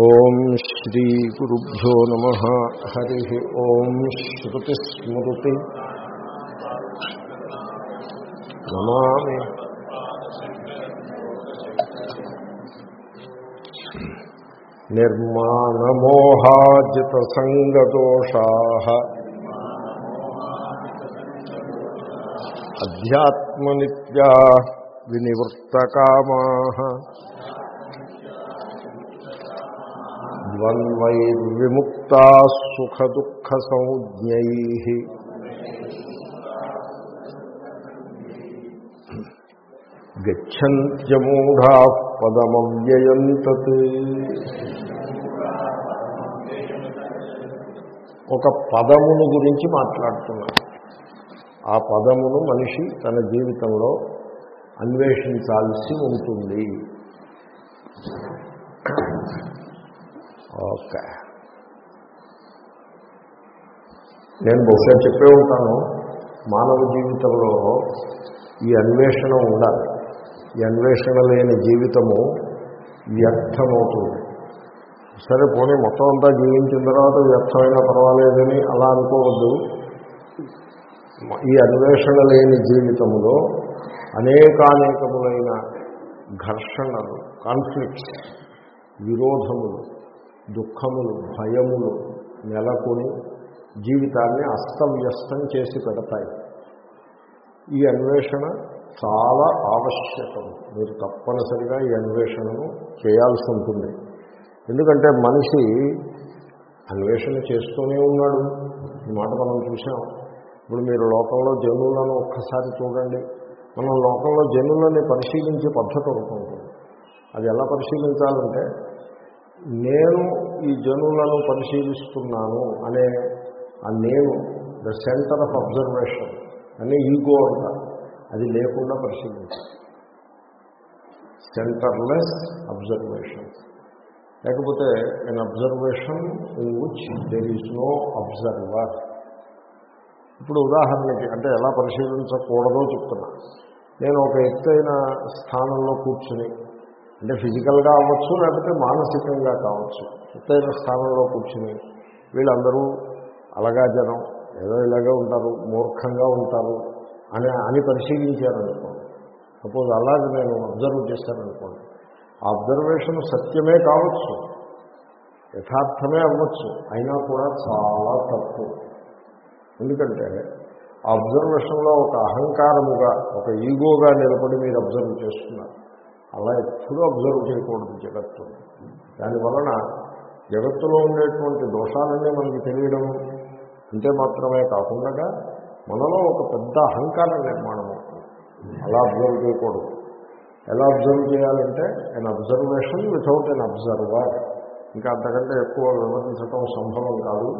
ఓం శ్రీ గురుభ్యో నమ. హరి ఓం శ్రుతిస్మృతి నమామి. నిర్మాణమోహాజితసంగదోషా అధ్యాత్మనిత్యా వినివృత్తకామా. ద్వంద్వైర్విముక్తా సుఖదుఃఖసంజ్ఞై గచ్చంత్యమూఢా పదమవ్యయం తత్. ఒక పదమును గురించి మాట్లాడుతున్నాను ఆ పదమును మనిషి తన జీవితంలో అన్వేషించాల్సి ఉంటుంది. ఓకే. నేను బహుశా చెప్పే ఉంటాను మానవ జీవితంలో ఈ అన్వేషణ ఉండాలి. ఈ అన్వేషణ లేని జీవితము వ్యర్థమవుతుంది. సరే పోనీ మొత్తం అంతా జీవించిన తర్వాత వ్యర్థమైన పర్వాలేదని అలా అనుకోవద్దు. ఈ అన్వేషణ లేని జీవితంలో అనేకానేకములైన ఘర్షణలు కాన్ఫ్లిక్ట్స్ విరోధములు దుఃఖములు భయములు నెలకొని జీవితాన్ని అస్తవ్యస్తం చేసి పెడతాయి. ఈ అన్వేషణ చాలా ఆవశ్యకం. మీరు తప్పనిసరిగా ఈ అన్వేషణను చేయాల్సి ఉంటుంది. ఎందుకంటే మనిషి అన్వేషణ చేస్తూనే ఉన్నాడు. ఈ మాట మనం చూసాం ఇప్పుడు మీరు లోకంలో జనులను ఒక్కసారి చూడండి. మనం లోకంలో జనులని పరిశీలించే పద్ధతి ఉంటుంది. అది ఎలా పరిశీలించాలంటే నేను ఈ జనులను పరిశీలిస్తున్నాను అనే ఆ నేను ద సెంటర్ ఆఫ్ అబ్జర్వేషన్ అనే ఈగో అంట అది లేకుండా పరిశీలించాలి సెంటర్లెస్ అబ్జర్వేషన్ లేకపోతే an observation in which there is no observer ఇప్పుడు ఉదాహరణకి అంటే ఎలా పరిశీలించకూడదో చెప్తున్నా. నేను ఒక ఎత్తైన స్థానంలో కూర్చుని అంటే ఫిజికల్గా అవ్వచ్చు లేకపోతే మానసికంగా కావచ్చు. ఎత్తైన స్థానంలో కూర్చుని వీళ్ళందరూ అలగా జనం ఏదో ఇలాగే ఉంటారు మూర్ఖంగా ఉంటారు అని అని పరిశీలించారనుకోండి. సపోజ్ అలాగే నేను అబ్జర్వ్ చేశాననుకోండి ఆ అబ్జర్వేషన్ సత్యమే కావచ్చు యథార్థమే అవ్వచ్చు అయినా కూడా చాలా తప్పు. ఎందుకంటే ఆ అబ్జర్వేషన్లో ఒక అహంకారముగా ఒక ఈగోగా నిలబడి మీరు అబ్జర్వ్ చేస్తున్నారు. అలా ఎప్పుడూ అబ్జర్వ్ చేయకూడదు జగత్తు. దానివలన జగత్తులో ఉండేటువంటి దోషాలన్నీ మనకి తెలియడం అంటే మాత్రమే కాకుండా మనలో ఒక పెద్ద అహంకారం నిర్మాణం అవుతుంది. అలా అబ్జర్వ్ చేయకూడదు. ఎలా అబ్జర్వ్ చేయాలంటే an observation without an observer ఇంకా అంతకంటే ఎక్కువ వివరించడం సంభవం కాదు.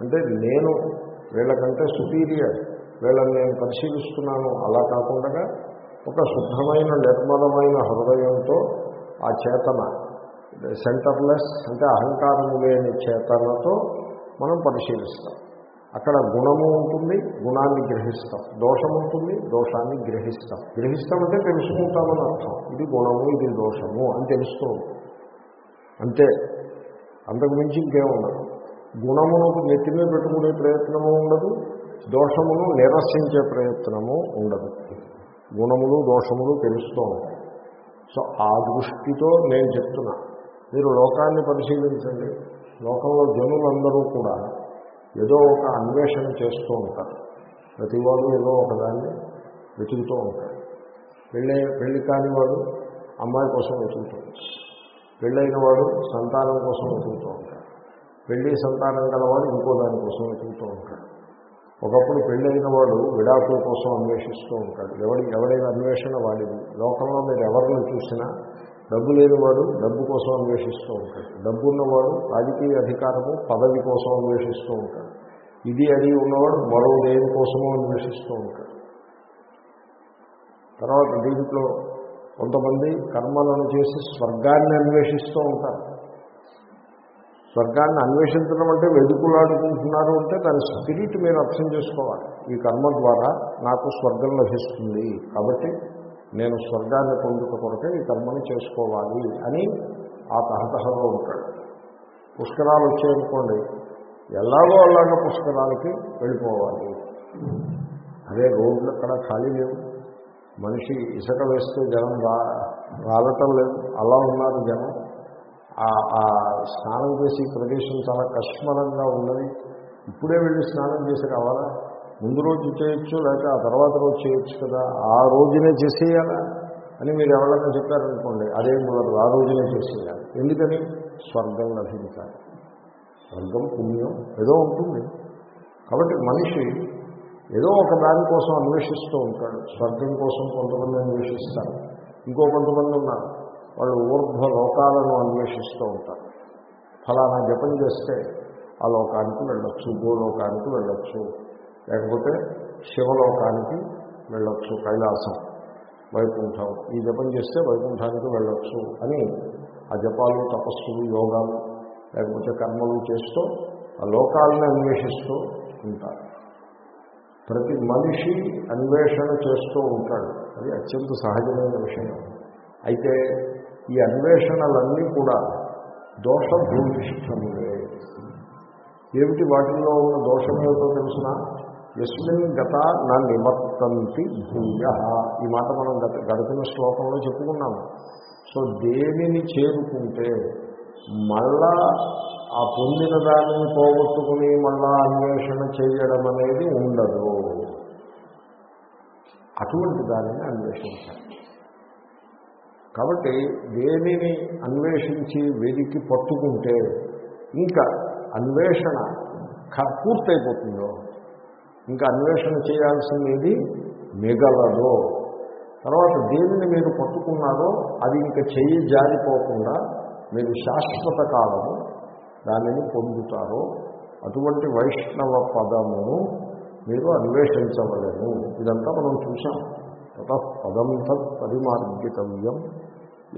అంటే నేను వీళ్ళకంటే సుపీరియర్ వీళ్ళని నేను పరిశీలిస్తున్నాను. అలా కాకుండా ఒక శుద్ధమైన నిర్మలమైన హృదయంతో ఆ చేతన సెంటర్లెస్ అంటే అహంకారము లేని చేతనతో మనం పరిశీలిస్తాం. అక్కడ గుణము ఉంటుంది గుణాన్ని గ్రహిస్తాం. దోషం ఉంటుంది దోషాన్ని గ్రహిస్తాం. గ్రహిస్తామంటే తెలుసుకుంటామని అర్థం. ఇది గుణము ఇది దోషము అని తెలుస్తూ అంతే. అంతకు మించి ఇంకేముండదు గుణమును నెత్తిమే పెట్టుకునే ప్రయత్నము ఉండదు దోషమును నిరసించే ప్రయత్నము ఉండదు. గుణములు దోషములు తెలుస్తూ ఉంటాయి. సో ఆ దృష్టితో నేను చెప్తున్నా. మీరు లోకాన్ని పరిశీలించండి. లోకంలో జనులందరూ కూడా ఏదో ఒక అన్వేషణ చేస్తూ ఉంటారు. ప్రతివాడు ఏదో ఒకదాన్ని వెతుకుతూ ఉంటాడు పెళ్ళి పెళ్ళి కాని వాడు అమ్మాయి కోసం వెతుకుతూ ఉంటాడు. పెళ్ళైన వాడు సంతానం కోసం వెతుకుతూ ఉంటాడు. పెళ్ళి సంతానం గలవాడు ఇంకో దానికోసం వెతుకుతూ ఉంటాడు. ఒకప్పుడు పెళ్ళైన వాడు విడాకుల కోసం అన్వేషిస్తూ ఉంటాడు. ఎవడి ఎవడైనా అన్వేషణ వాడిది. లోకంలో మీరు ఎవరిని చూసినా డబ్బు లేనివాడు డబ్బు కోసం అన్వేషిస్తూ ఉంటాడు. డబ్బు ఉన్నవాడు రాజకీయ అధికారము పదవి కోసం అన్వేషిస్తూ ఉంటాడు. ఇది అది ఉన్నవాడు మరో దేని కోసమో అన్వేషిస్తూ ఉంటాడు. తర్వాత దీంట్లో కొంతమంది కర్మలను చేసి స్వర్గాన్ని అన్వేషిస్తూ ఉంటారు. స్వర్గాన్ని అన్వేషించడం అంటే వెదుకులాడుకుంటున్నారు అంటే దాని స్పిరిట్ మీరు అర్థం చేసుకోవాలి. ఈ కర్మ ద్వారా నాకు స్వర్గం లభిస్తుంది. కాబట్టి నేను స్వర్గాన్ని పొందుట కొరకే ఈ కర్మను చేసుకోవాలి అని ఆ తహతహలో ఉంటాడు. పుష్కరాలు వచ్చాయనుకోండి ఎలాగో అలాగ పుష్కరాలకి వెళ్ళిపోవాలి. అదే రోడ్లు అక్కడ ఖాళీ లేవు. మనిషి ఇసుక వేస్తే జనం రా రాలటం లేదు. అలా ఉన్నారు జనం. స్నానం చేసి ప్రదేశం చాలా కష్మలంగా ఉన్నది. ఇప్పుడే వెళ్ళి స్నానం చేసి రావాలా? ముందు రోజు చేయొచ్చు లేక ఆ తర్వాత రోజు చేయొచ్చు కదా? ఆ రోజునే చేసేయాలా? అని మీరు ఎవరైనా చెప్పారనుకోండి అదే కుదరదు ఆ రోజునే చేసేయాలి. ఎందుకని? స్వర్గం లభించాలి. స్వర్గం పుణ్యం ఏదో ఉంటుంది. కాబట్టి మనిషి ఏదో ఒక దాని కోసం అన్వేషిస్తూ ఉంటాడు. స్వర్గం కోసం కొంతమంది అన్వేషిస్తారు. ఇంకో కొంతమంది ఉన్నారు. వాళ్ళు ఊర్ధ్వ లోకాలను అన్వేషిస్తూ ఉంటారు. ఫలానా జపం చేస్తే ఆ లోకానికి వెళ్ళొచ్చు భూలోకానికి వెళ్ళొచ్చు లేకపోతే శివలోకానికి వెళ్ళొచ్చు కైలాసం వైకుంఠం. ఈ జపం చేస్తే వైకుంఠానికి వెళ్ళొచ్చు అని ఆ జపాలు తపస్సులు యోగాలు లేకపోతే కర్మలు చేస్తూ ఆ లోకాలను అన్వేషిస్తూ ఉంటారు. ప్రతి మనిషి అన్వేషణ చేస్తూ ఉంటాడు. అది అత్యంత సహజమైన విషయం. అయితే ఈ అన్వేషణలన్నీ కూడా దోషభూమిష్టములే ఏమిటి వాటిల్లో ఉన్న దోషం ఏమిటో తెలిసిన? ఎస్మిన్ గత నా నిమత్తంతి భూయ. ఈ మాట మనం గత గడిపిన శ్లోకంలో చెప్పుకున్నాము. సో దేనిని చేరుకుంటే మళ్ళా ఆ పొందిన దానిని పోగొట్టుకుని మళ్ళా అన్వేషణ చేయడం అనేది ఉండదు. అటువంటి దానిని అన్వేషించాలి. కాబట్టి దేనిని అన్వేషించి వెదికి పట్టుకుంటే ఇంకా అన్వేషణ పూర్తయిపోతుందో ఇంకా అన్వేషణ చేయాల్సింది మిగలదో. తర్వాత దేనిని మీరు పట్టుకున్నారో అది ఇంకా చెయ్యి జారిపోకుండా మీరు శాశ్వత కాలము దానిని పొందుతారో అటువంటి వైష్ణవ పదమును మీరు అన్వేషించవలేము ఇదంతా మనం చూసాం తత పదం తత్ పరిమార్జితవ్యం.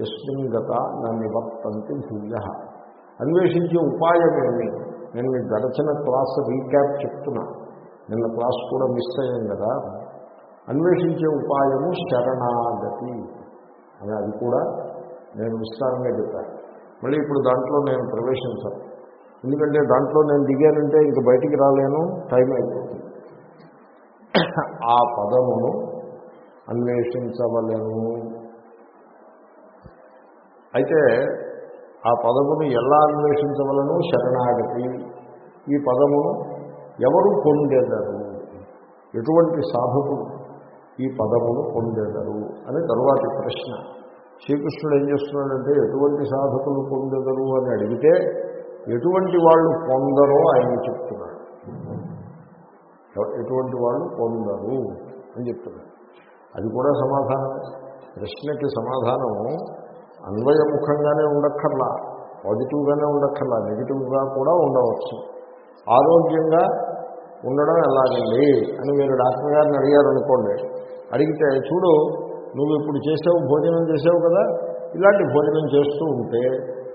ఎస్మిన్ గత నా నివర్తంతి భూయ అన్వేషించే ఉపాయమేమి? నేను మీకు గడచిన క్లాస్ రీక్యాప్ చెప్తున్నా. నిన్న క్లాస్ కూడా మిస్ అయ్యాం కదా. అన్వేషించే ఉపాయము శరణాగతి. అని అది కూడా నేను విస్తారంగా చెప్పాను మళ్ళీ ఇప్పుడు దాంట్లో నేను ప్రవేశించాను. ఎందుకంటే దాంట్లో నేను దిగానంటే ఇంక బయటికి రాలేను టైం అయిపోతుంది. ఆ పదమును అన్వేషించవలను. అయితే ఆ పదమును ఎలా అన్వేషించవలను? శరణాగతి. ఈ పదమును ఎవరు పొందేదరు? ఎటువంటి సాధకులు ఈ పదమును పొందేదరు? అని తరువాతి ప్రశ్న. శ్రీకృష్ణుడు ఏం చేస్తున్నాడంటే ఎటువంటి సాధకులు పొందెదరు అని అడిగితే ఎటువంటి వాళ్ళు పొందరో ఆయన చెప్తున్నాడు. ఎటువంటి వాళ్ళు పొందరు అని చెప్తున్నాడు. అది కూడా సమాధానం. ప్రశ్నకి సమాధానము అన్వయముఖంగానే ఉండక్కర్లా పాజిటివ్గానే ఉండక్కర్లా నెగిటివ్గా కూడా ఉండవచ్చు. ఆరోగ్యంగా ఉండడం ఎలాగండి అని మీరు డాక్టర్ గారిని అడిగారు అనుకోండి అడిగితే చూడు నువ్వు ఇప్పుడు చేసావు భోజనం చేసావు కదా ఇలాంటి భోజనం చేస్తూ ఉంటే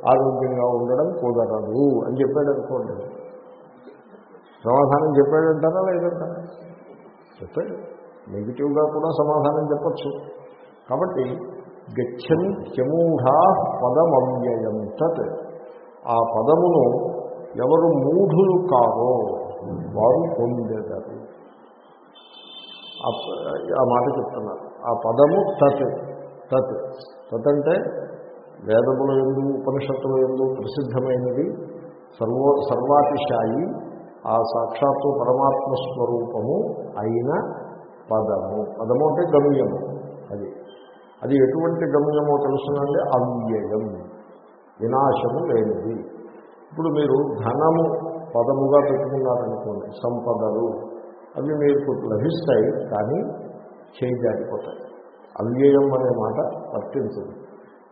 ఆరోగ్యంగా ఉండడం కుదరదు అని చెప్పాడు అనుకోండి సమాధానం చెప్పాడంటారా లేదంటారా? చెప్పాడు. నెగిటివ్గా కూడా సమాధానం చెప్పచ్చు. కాబట్టి గచ్చని చమూఢా పదమవ్యయం తత్ ఆ పదమును ఎవరు మూఢులు కారో వారు పొందేదారు. ఆ ఆ మాట చెప్తున్నారు. ఆ పదము తత్ తత్. తత్ అంటే వేదముల ఎందు ఉపనిషత్తుల ఎందు ప్రసిద్ధమైనది. సర్వో సర్వాతిశాయి. ఆ సాక్షాత్తు పరమాత్మ స్వరూపము అయిన పదము. పదము అంటే గమ్యము. అది. అది ఎటువంటి గమ్యమో తెలుసునండి అవ్యయం. వినాశము లేనిది. ఇప్పుడు మీరు ధనము పదముగా పెట్టుకున్నారనుకోండి సంపదలు అవి మీకు లభిస్తాయి కానీ చేయజారిపోతాయి అవ్యయం అనే మాట వర్తించదు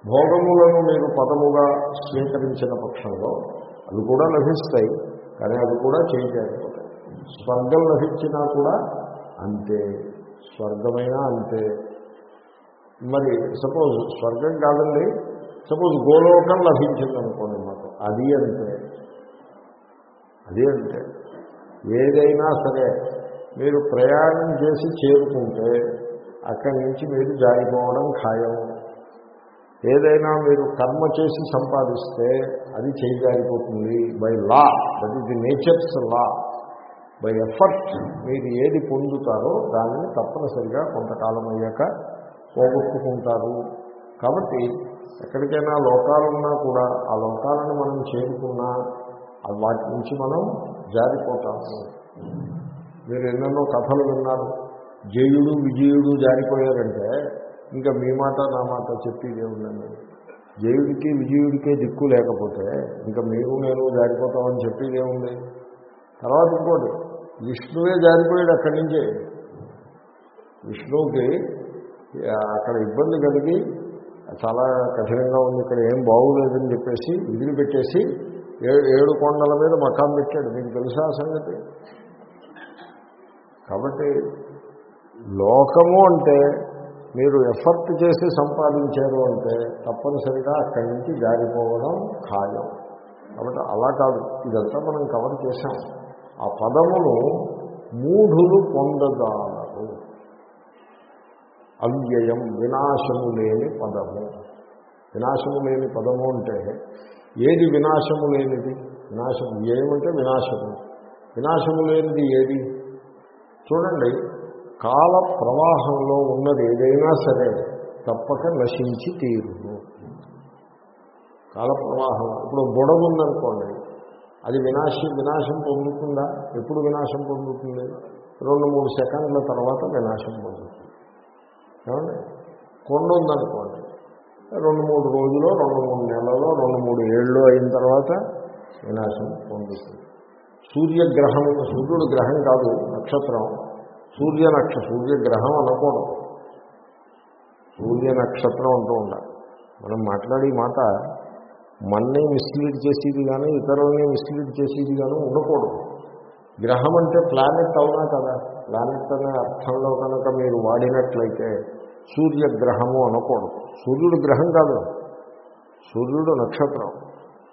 భోగములను మీరు పదముగా స్వీకరించిన పక్షంలో అవి కూడా లభిస్తాయి కానీ అవి కూడా చేయజారిపోతాయి స్వర్గం లభించినా కూడా అంతే. స్వర్గమైనా అంతే. మరి సపోజ్ స్వర్గం కాదండి సపోజ్ గోలోకం లభించింది అనుకోండి మాకు అది అంతే. అది అంతే. ఏదైనా సరే మీరు ప్రయాణం చేసి చేరుకుంటే అక్కడి నుంచి మీరు జారిపోవడం ఖాయం. ఏదైనా మీరు కర్మ చేసి సంపాదిస్తే అది చేయజారిపోతుంది by law that is the nature's law by effort మీరు ఏది పొందుతారో దానిని తప్పనిసరిగా కొంతకాలం అయ్యాక పోగొట్టుకుంటారు. కాబట్టి ఎక్కడికైనా లోకాలున్నా కూడా ఆ లోకాలను మనం చేరుకున్నా వాటి నుంచి మనం జారిపోతాము మీరు ఎన్నెన్నో కథలు విన్నారు. జయుడు విజయుడు జారిపోయారంటే ఇంకా మీ మాట నా మాట చెప్పేదే ఉందండి జయుడికి విజయుడికే దిక్కు లేకపోతే ఇంకా మీరు నేను జారిపోతామని చెప్పేదే ఉంది తర్వాత ఇంకోటి విష్ణువే జారిపోయాడు అక్కడి నుంచే. విష్ణువుకి అక్కడ ఇబ్బంది కలిగి చాలా కఠినంగా ఉంది ఇక్కడ ఏం బాగులేదని చెప్పేసి విధులు పెట్టేసి ఏడు కొండల మీద మకాం పెట్టాడు. మీకు తెలుసా సంగతి? కాబట్టి లోకము అంటే మీరు ఎఫర్ట్ చేసి సంపాదించారు అంటే తప్పనిసరిగా అక్కడి నుంచి జారిపోవడం ఖాయం. కాబట్టి అలా కాదు ఇదంతా మనం కవర్ చేశాం. ఆ పదమును మూఢులు పొందదాలరు అవ్యయం వినాశము లేని పదము. వినాశము లేని పదము అంటే ఏది వినాశము లేనిది? వినాశం వ్యయం అంటే వినాశము. వినాశము లేనిది ఏది? చూడండి కాల ప్రవాహంలో ఉన్నది ఏదైనా సరే తప్పక నశించి తీరును. కాల ప్రవాహం ఇప్పుడు బుడగ ఉందనుకోండి అది వినాశ వినాశం పొందుతుందా? ఎప్పుడు వినాశం పొందుతుంది? రెండు మూడు సెకండ్ల తర్వాత వినాశం పొందుతుంది. ఏమండి? కొండ ఉందనుకోండి. రెండు మూడు రోజులు రెండు మూడు నెలలో రెండు మూడు ఏళ్ళు అయిన తర్వాత వినాశం పొందుతుంది. సూర్యగ్రహం సూర్యుడు గ్రహం కాదు నక్షత్రం. సూర్య నక్ష సూర్యగ్రహం అనకూడదు. సూర్య నక్షత్రం అంటూ ఉండాలి. మనం మాట్లాడే మాట మన్నే మిస్లీడ్ చేసేది కానీ ఇతరులని మిస్లీడ్ చేసేది కానీ ఉండకూడదు. గ్రహం అంటే ప్లానెట్ అవునా కదా? ప్లానెట్ అనే అర్థంలో కనుక మీరు వాడినట్లయితే సూర్యగ్రహము అనకూడదు. సూర్యుడు గ్రహం కాదు. సూర్యుడు నక్షత్రం.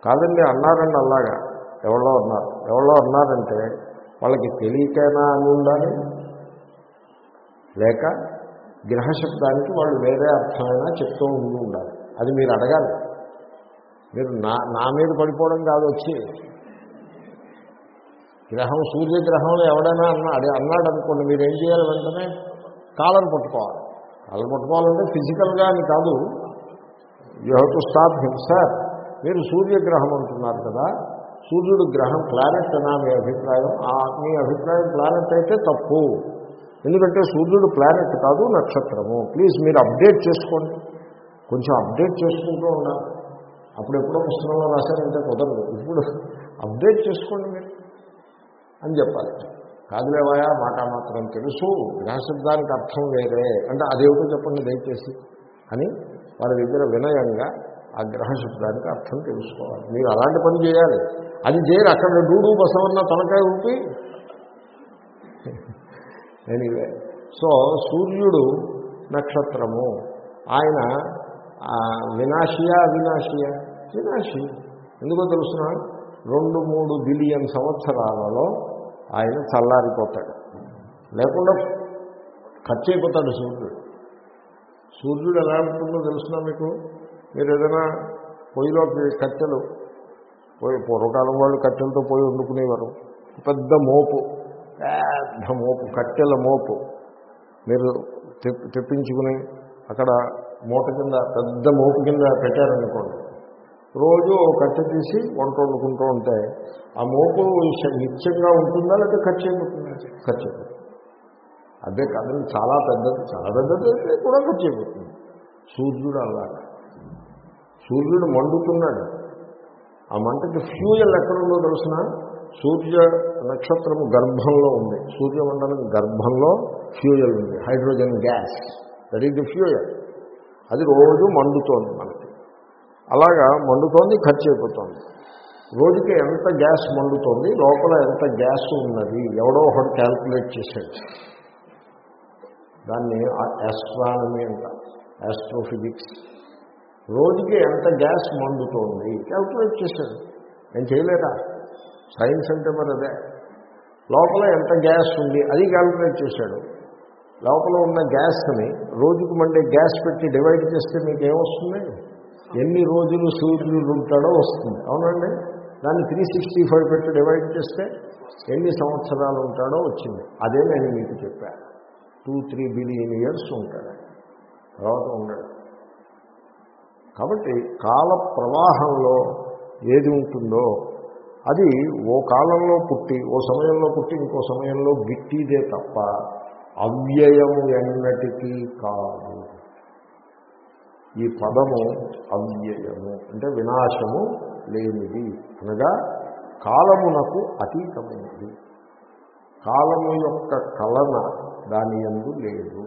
కాదండి అన్నారండి అలాగా. ఎవరో అన్నారు. ఎవరో అన్నారంటే వాళ్ళకి తెలియకైనా అని ఉండాలి. లేక గ్రహశబ్దానికి వాళ్ళు వేరే అర్థమైనా చెప్తూ ఉండి ఉండాలి. అది మీరు అడగాలి. మీరు నా నా మీద పడిపోవడం కాదు వచ్చి. గ్రహం సూర్యగ్రహంలో ఎవడైనా అన్నా అదే అన్నాడు అనుకోండి మీరు ఏం చేయాలి వెంటనే? కాలం పట్టుకోవాలి. కాలం పట్టుకోవాలంటే ఫిజికల్గా అని కాదు. You have to stop him sir మీరు సూర్యగ్రహం అంటున్నారు కదా సూర్యుడు గ్రహం ప్లానెట్ నా మీ అభిప్రాయం. ఆ మీ అభిప్రాయం ప్లానెట్ అయితే తప్పు. ఎందుకంటే సూర్యుడు ప్లానెట్ కాదు నక్షత్రము. ప్లీజ్ మీరు అప్డేట్ చేసుకోండి. కొంచెం అప్డేట్ చేసుకుంటూ ఉండాలి అప్పుడు ఎప్పుడో పుస్తకంలో రాశారంటే కుదరదు. ఇప్పుడు అప్డేట్ చేసుకోండి మీరు అని చెప్పాలి. కాదులేవాయా మాట మాత్రం తెలుసు గ్రహశబ్దానికి అర్థం వేరే అంటే అదేమిటో చెప్పండి దయచేసి అని వారి దగ్గర వినయంగా ఆ గ్రహశబ్దానికి అర్థం తెలుసుకోవాలి. మీరు అలాంటి పని చేయాలి. అది చేయరు. అక్కడ డూడు బసవన్న తలకాయ ఊపి. ఎనీవే సో సూర్యుడు నక్షత్రము. ఆయన వినాశియా అవినాశియా? వినాశి ఎందుకో తెలుసిన రెండు మూడు బిలియన్ సంవత్సరాలలో ఆయన చల్లారిపోతాడు. లేకుండా ఖర్చు అయిపోతాడు సూర్యుడు. సూర్యుడు ఎలా ఉంటుందో తెలుసునా మీకు? మీరు ఏదైనా పొయ్యిలోకి కట్టెలు పోయి పూర్వకాలం వాళ్ళు కట్టెలతో పోయి వండుకునేవారు. పెద్ద మోపు పెద్ద మోపు కట్టెల మోపు. మీరు తెప్పించుకుని అక్కడ మూట కింద పెద్ద మోపు కింద పెట్టారనుకోండి. రోజు ఒక కట్టె తీసి వంట వండుకుంటూ ఉంటే ఆ మోపు నిత్యంగా ఉంటుందా లేకపోతే ఖర్చు అయిపోతుందా? ఖర్చు అయిపోతుంది. అదే కాదండి చాలా పెద్దది చాలా పెద్దది అయితే కూడా ఖర్చు అయిపోతుంది. సూర్యుడు అలాగా. సూర్యుడు మండుతున్నాడు. ఆ మంటకి ఫ్యూజల్ ఎక్కడుందో తెలిసిన? సూర్య నక్షత్రము గర్భంలో ఉంది. సూర్యమండలం గర్భంలో ఫ్యూయల్ ఉంది. Hydrogen gas. That is the fuel అది రోజు మండుతోంది మనకి. అలాగా మండుతోంది ఖర్చు అయిపోతుంది. రోజుకి ఎంత గ్యాస్ మండుతోంది లోపల ఎంత గ్యాస్ ఉన్నది ఎవడో ఒకటి క్యాల్కులేట్ చేశాడు. దాన్ని ఆస్ట్రానమీ అంట ఆస్ట్రోఫిజిక్స్ రోజుకి ఎంత గ్యాస్ మండుతోంది క్యాల్కులేట్ చేశాడు. నేను చేయలేదా? సైన్స్ అంటే మరి అదే. లోపల ఎంత గ్యాస్ ఉంది అది క్యాల్కులేట్ చేశాడు. లోపల ఉన్న గ్యాస్ని రోజుకు మండే గ్యాస్ పెట్టి డివైడ్ చేస్తే మీకు ఏమొస్తుంది ఎన్ని రోజులు సూర్యుడు ఉంటాడో వస్తుంది. అవునండి? దాన్ని త్రీ సిక్స్టీ ఫైవ్ పెట్టి డివైడ్ చేస్తే ఎన్ని సంవత్సరాలు ఉంటాడో వచ్చింది. అదే నేను మీకు చెప్పాను టూ త్రీ బిలియన్ ఇయర్స్ ఉంటాడు. తర్వాత ఉండడు. కాబట్టి కాల ప్రవాహంలో ఏది ఉంటుందో అది ఓ కాలంలో పుట్టి ఓ సమయంలో పుట్టి ఇంకో సమయంలో గిట్టిదే తప్ప అవ్యయము ఎన్నటికీ కాదు. ఈ పదము అవ్యయము అంటే వినాశము లేనిది అనగా కాలమునకు అతీతమైనది. కాలము యొక్క కలన దాని ఎందు లేదు.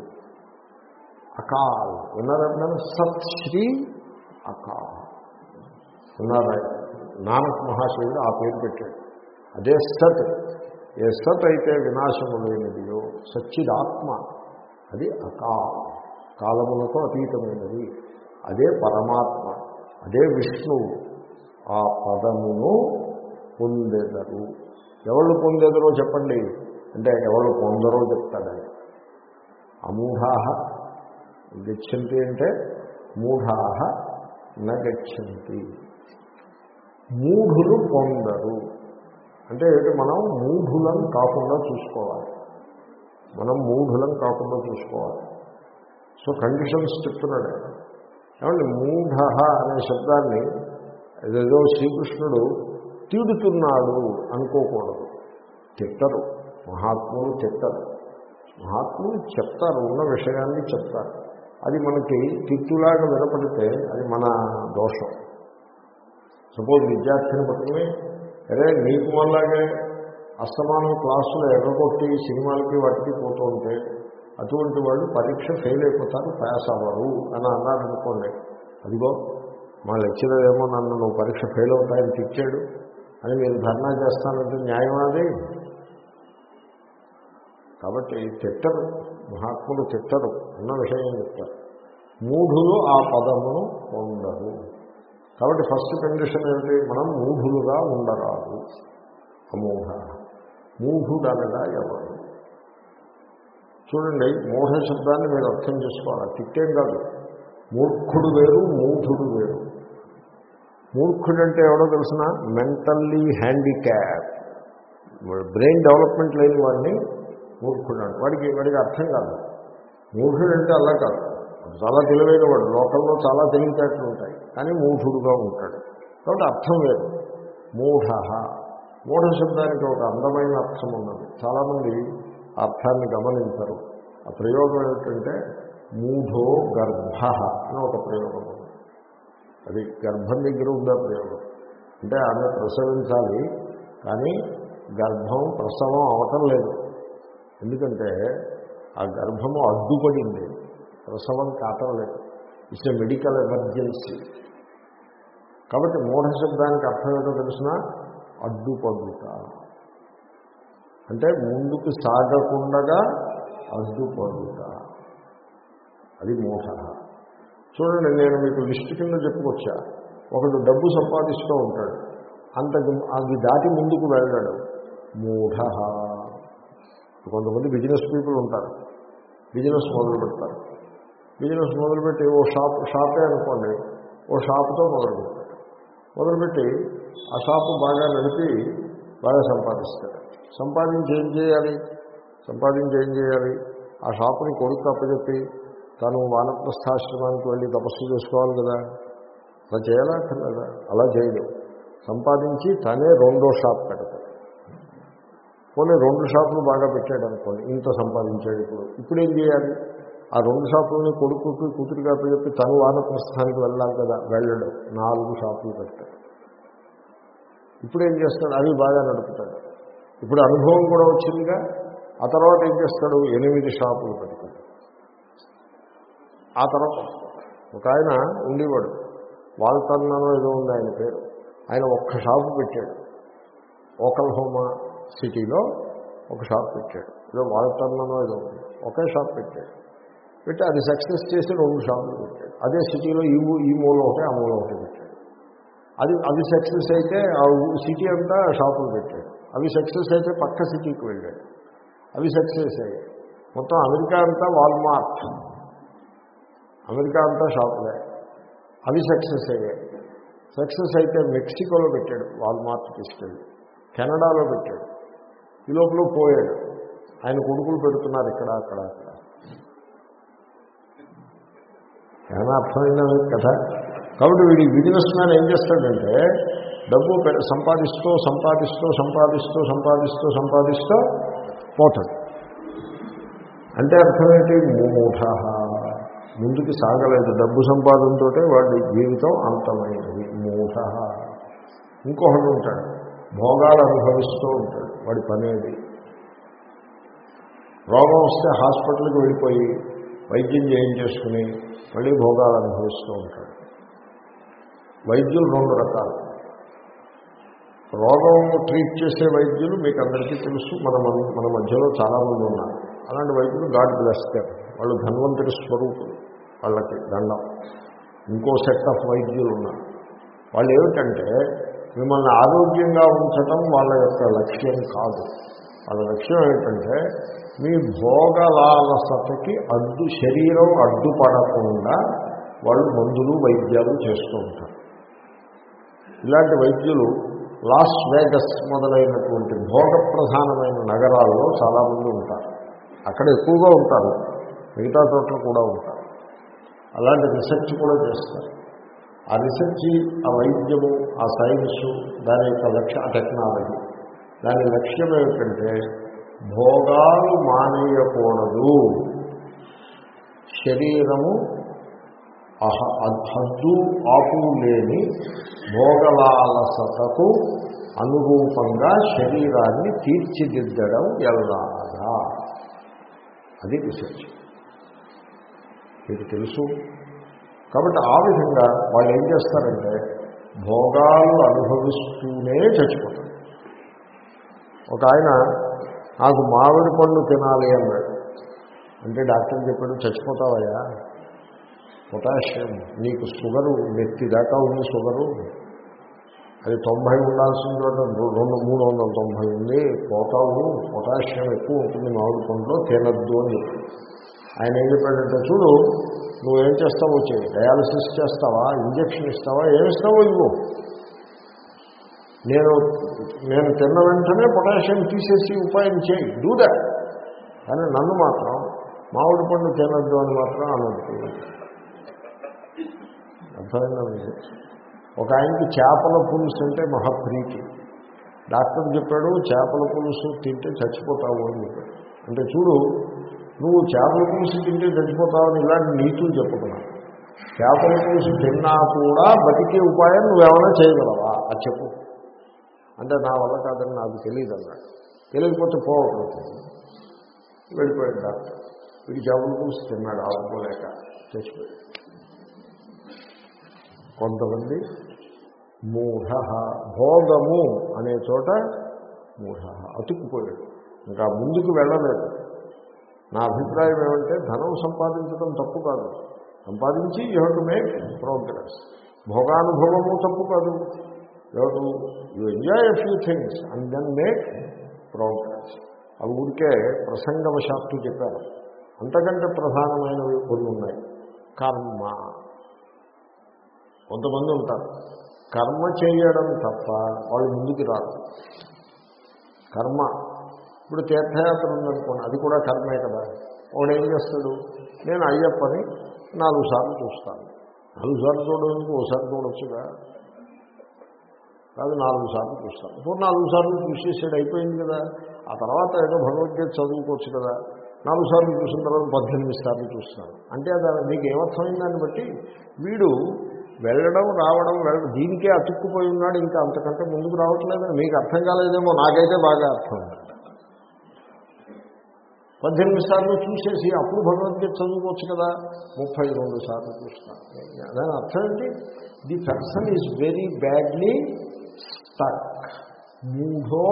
అకాల్ విన్నారా సత్ శ్రీ అకాల్. విన్నారా? నానక్ మహాశివుడు ఆ పేరు పెట్టాడు. అదే సత్ ఏ సత్ అయితే వినాశము లేనిదియో సచ్చిదాత్మ అది అకాల్ కాలములకు అతీతమైనది. అదే పరమాత్మ అదే విష్ణువు ఆ పదమును పొందెదరు. ఎవళ్ళు పొందెదరో చెప్పండి. అంటే ఎవళ్ళు పొందరో చెప్తాడని అమూఢాహ గచ్చంతి అంటే మూఢాహ నగచ్చంతి మూఢులు పొందరు. అంటే ఏంటి మనం మూఢులం కాకుండా చూసుకోవాలి. మనం మూఢులం కాకుండా చూసుకోవాలి. సో కండిషన్స్ చెప్తున్నాడు ఏమంటే మూఢ అనే శబ్దాన్ని ఏదో శ్రీకృష్ణుడు తీడుతున్నాడు అనుకోకూడదు. తిట్టరు. మహాత్ములు తిట్టరు. మహాత్ములు చెప్తారు ఉన్న విషయాన్ని చెప్తారు. అది మనకి తిట్టులాగా వినపడితే అది మన దోషం. సపోజ్ విద్యార్థిని పట్టుకుని అరే నీకు వల్లగే అస్తమానం క్లాసులు ఎర్రగొట్టి సినిమాలకి వాటికి పోతూ ఉంటే అటువంటి వాళ్ళు పరీక్ష ఫెయిల్ అయిపోతారు పాస్ అవ్వరు అని అన్నారు అనుకోండి. అదిగో మా లెక్చరర్ ఏమో నన్ను నువ్వు పరీక్ష ఫెయిల్ అవుతాయని తిట్టాడు. అని మీరు ధర్నా చేస్తానంటే న్యాయం అది? కాబట్టి తిట్టరు మహాత్ములు తిట్టరు ఉన్న విషయం చెప్తారు. మూఢులు ఆ పదమును పొందరు. కాబట్టి ఫస్ట్ కండిషన్ ఏంటి మనం మూఢులుగా ఉండరాదు. అమూఢ మూఢుడనగా ఎవరు? చూడండి మూఢ శబ్దాన్ని మీరు అర్థం చేసుకోవాలి. తిట్టేం కాదు. మూర్ఖుడు వేరు మూఢుడు వేరు. మూర్ఖుడు అంటే ఎవడో తెలిసిన? మెంటల్లీ హ్యాండిక్యాప్ బ్రెయిన్ డెవలప్మెంట్ లేని వాడిని మూర్ఖుడు అంటే వాడికి వాడికి అర్థం కాదు. మూఢుడు అంటే అలా కాదు. చాలా తెలివైన వాడు. లోకంలో చాలా తెలివితేటలు ఉంటాయి. కానీ మూఢుడుగా ఉంటాడు. కాబట్టి అర్థం లేదు మూఢ. మూఢ శబ్దానికి ఒక అందమైన అర్థం ఉన్నది. చాలామంది అర్థాన్ని గమనించరు. ఆ ప్రయోగం ఏమిటంటే మూఢో గర్భ అని ఒక ప్రయోగం అది గర్భం దగ్గర ఉండే ప్రయోగం? అంటే ఆమె ప్రసవించాలి కానీ గర్భం ప్రసవం అవటం లేదు. ఎందుకంటే ఆ గర్భము అడ్డుపడింది ప్రసవం కాటం లేదు. ఇట్స్ ఎ మెడికల్ ఎమర్జెన్సీ కాబట్టి మూఢ శబ్దానికి అర్థం ఏంటో తెలిసిన అడ్డుపడుట. అంటే ముందుకు సాగకుండా అడ్డుపడుట అది మూఢ చూడండి నేను మీకు లిస్టు కింద చెప్పుకొచ్చా. ఒకడు డబ్బు సంపాదిస్తూ ఉంటాడు. అంతకు అది దాటి ముందుకు వెళ్ళాడు. మూఢ. కొంతమంది బిజినెస్ పీపుల్ ఉంటారు. బిజినెస్ మొదలు పెడతారు. బిజినెస్ మొదలుపెట్టి ఓ షాప్ షాపే అనుకోండి. ఓ షాపుతో మొదలు పెడతాడు మొదలుపెట్టి ఆ షాపు బాగా నడిపి బాగా సంపాదిస్తాడు సంపాదించి ఏం చేయాలి? సంపాదించి ఏం చేయాలి? ఆ షాపుని కొడుకు అప్పచెప్పి తను వానప్రస్థాశ్రమానికి వెళ్ళి తపస్సు చేసుకోవాలి కదా. అలా చేయాలా అలా చేయడు సంపాదించి తనే రెండో షాప్ పెడతాడు పోనీ రెండు షాపులు బాగా పెట్టాడు అనుకోండి ఇంత సంపాదించాడు ఇప్పుడు. ఇప్పుడు ఏం చేయాలి? ఆ రెండు షాపులని కొడుకుకి కూతురుగా చెప్పి తను వానప్రస్థానికి వెళ్ళాలి కదా వెళ్ళడం. నాలుగు షాపులు పెడతాడు ఇప్పుడు ఏం చేస్తాడు? అవి బాగా నడుపుతాడు. ఇప్పుడు అనుభవం కూడా వచ్చిందిగా. ఆ తర్వాత ఏం చేస్తాడు? ఎనిమిది షాపులు పెడతాడు ఆ తర్వాత ఒక ఆయన ఉండేవాడు. వాల్టన్నో ఏదో ఉంది ఆయన పేరు. ఆయన ఒక్క షాపు పెట్టాడు. ఓకల్హోమా సిటీలో ఒక షాప్ పెట్టాడు. ఏదో వాల్టన్నో ఏదో ఉంది. ఒకే షాప్ పెట్టాడు. పెట్టి అది సక్సెస్ చేసి రెండు షాపులు పెట్టాడు. అదే సిటీలో ఈ ఈ మూల ఒకటి ఆ మూల ఒకటి పెట్టాడు. అది అది సక్సెస్ అయితే ఆ సిటీ అంతా షాపులు పెట్టాడు. అవి సక్సెస్ అయితే పక్క సిటీకి వెళ్ళాడు అవి సక్సెస్ అయ్యాయి. మొత్తం అమెరికా అంతా వాల్మార్ట్. అమెరికా అంతా షాపులే. అవి సక్సెస్ అయ్యాయి. సక్సెస్ అయితే మెక్సికోలో పెట్టాడు వాల్మార్ట్ తీసుకెళ్ళి. కెనడాలో పెట్టాడు. ఈ లోపల పోయాడు. ఆయన కొడుకులు పెడుతున్నారు ఇక్కడ అక్కడ అక్కడ. ఏమైనా అర్థమైందా కదా కాబట్టి వీడి బిజినెస్ మ్యాన్ ఏం చేస్తాడంటే డబ్బు పె- సంపాదిస్తూ సంపాదిస్తూ సంపాదిస్తూ సంపాదిస్తూ సంపాదిస్తూ పోతాడు. అంటే అర్థమేంటి మూఢ. ముందుకు సాగలేదు. డబ్బు సంపాదనతో వాడి జీవితం అంతమైనది మూఢ. ఇంకొకడు ఉంటాడు. భోగాలు అనుభవిస్తూ ఉంటాడు. వాడి పనేది. రోగం వస్తే హాస్పిటల్కి వెళ్ళిపోయి వైద్యం చేయించేసుకుని మళ్ళీ భోగాలు అనుభవిస్తూ ఉంటాడు. వైద్యులు రెండు రకాలు. రోగం ట్రీట్ చేసే వైద్యులు మీకు అందరికీ తెలుసు మన మన- మధ్యలో చాలామంది ఉన్నారు. అలాంటి వైద్యులు గాడ్ బ్లెస్తారు వాళ్ళు ధన్వంతుడి స్వరూపులు. వాళ్ళకి దండం. ఇంకో సెట్ ఆఫ్ వైద్యులు ఉన్నారు. వాళ్ళు ఏమిటంటే మిమ్మల్ని ఆరోగ్యంగా ఉంచడం వాళ్ళ యొక్క లక్ష్యం కాదు. వాళ్ళ లక్ష్యం ఏమిటంటే మీ భోగలాలసతకి అడ్డు శరీరం అడ్డుపడకుండా వాళ్ళు మందులు వైద్యాలు చేస్తూ ఉంటారు. ఇలాంటి వైద్యులు లాస్ వేగస్ మొదలైనటువంటి భోగ ప్రధానమైన నగరాల్లో చాలామంది ఉంటారు. అక్కడ ఎక్కువగా ఉంటారు. మిగతా చోట్ల కూడా ఉంటారు. అలాంటి రీసెర్చ్ కూడా చేస్తారు. ఆ రీసెర్చ్ ఆ వైద్యము ఆ సైన్సు దాని యొక్క లక్ష్య ఆ టెక్నాలజీ. దాని లక్ష్యం ఏమిటంటే భోగాలు మానేయకూడదు. శరీరము హద్దు ఆపు లేని భోగలాలసతకు అనురూపంగా శరీరాన్ని తీర్చిదిద్దడం ఎలాగా అది రీసెర్చ్ మీకు తెలుసు. కాబట్టి ఆ విధంగా వాళ్ళు ఏం చేస్తారంటే భోగాలు అనుభవిస్తూనే చచ్చిపోతారు. ఒక ఆయన నాకు మామిడి పండు తినాలి అన్నాడు. అంటే డాక్టర్ చెప్పాడు చచ్చిపోతావయ్యా. పొటాషియం నీకు షుగరు నెత్తి దాకా ఉంది షుగరు. అది తొంభై ఉండాల్సిన చోట రెండు మూడు వందల తొంభై ఉంది పోతావు పొటాషియం ఎక్కువ ఉంటుంది మామిడి పండులో తినద్దు అని చెప్పి. ఆయన ఏం చెప్పాడంటే చూడు నువ్వేం చేస్తావో చేయి డయాలసిస్ చేస్తావా? ఇంజక్షన్ ఇస్తావా? ఏమిస్తావో ఇవ్వు. నేను నేను తిన్న వెంటనే పొటాషియం తీసేసి ఉపాయం చేయి డూ కానీ నన్ను మాత్రం మామిడి పండు తినద్దు అని మాత్రం అనొద్దు అర్థమైందా మీకు? ఒక ఆయనకి చేపల పులుసు అంటే మహాప్రీతి డాక్టర్ చెప్పాడు చేపల పులుసు తింటే చచ్చిపోతావు అని చెప్పాడు. అంటే చూడు నువ్వు చేపల పులుసు తింటే చచ్చిపోతావని ఇలాంటి నీతులు చెప్పుకున్నావు చేపల పులుసు తిన్నా కూడా బతికే ఉపాయం నువ్వేమైనా చేయగలవా? అది చెప్పు. అంటే నా వల్ల కాదని నాకు తెలియదు అన్నాడు. తెలియకపోతే పోవట్లేదు. వెళ్ళిపోయాడు డాక్టర్. వీడి చేపల పులుసు తిన్నాడు ఆడుకోలేక చచ్చిపోయాడు. కొంతమంది మూఢ భోగము అనే చోట మూఢ అతుక్కుపోయాడు. ఇంకా ముందుకు వెళ్ళలేదు. నా అభిప్రాయం ఏమంటే ధనం సంపాదించడం తప్పు కాదు. సంపాదించి you have to make progress భోగానుభవము తప్పు కాదు. You have to you enjoy a few things and then make progress అవి ఊరికే ప్రసంగవశాత్తు చెప్పారు. అంతకంటే ప్రధానమైనవి కొన్ని ఉన్నాయి. కర్మ. కొంతమంది ఉంటారు. కర్మ చేయడం తప్ప వాళ్ళు ముందుకు రారు. కర్మ. ఇప్పుడు తీర్థయాత్ర ఉందనుకోండి అది కూడా కర్మే కదా. వాడు ఏం చేస్తాడు? నేను అయ్యప్పని నాలుగు సార్లు చూస్తాను. నాలుగు సార్లు చూడడానికి ఓసారి చూడొచ్చుగా? కాదు నాలుగు సార్లు చూస్తాను. ఇప్పుడు నాలుగు సార్లు చూసేసాడు అయిపోయింది కదా. ఆ తర్వాత ఏదో భగవద్గీత చదువుకోవచ్చు కదా. నాలుగు సార్లు చూసిన తర్వాత పద్దెనిమిది సార్లు చూస్తాను. అంటే అది మీకు ఏమర్థమైంది దాన్ని బట్టి? వీడు వెళ్ళడం రావడం వెళ్ళడం దీనికే అతుక్కుపోయి ఉన్నాడు ఇంకా అంతకంటే ముందుకు రావట్లేదని మీకు అర్థం కాలేదేమో నాకైతే బాగా అర్థం. పద్దెనిమిది సార్లు చూసేసి అప్పుడు భగవద్గీత చదువుకోవచ్చు కదా ముప్పై రెండు సార్లు చూస్తాను దాని అర్థం ఏంటి? The person is very badly stuck మూఢో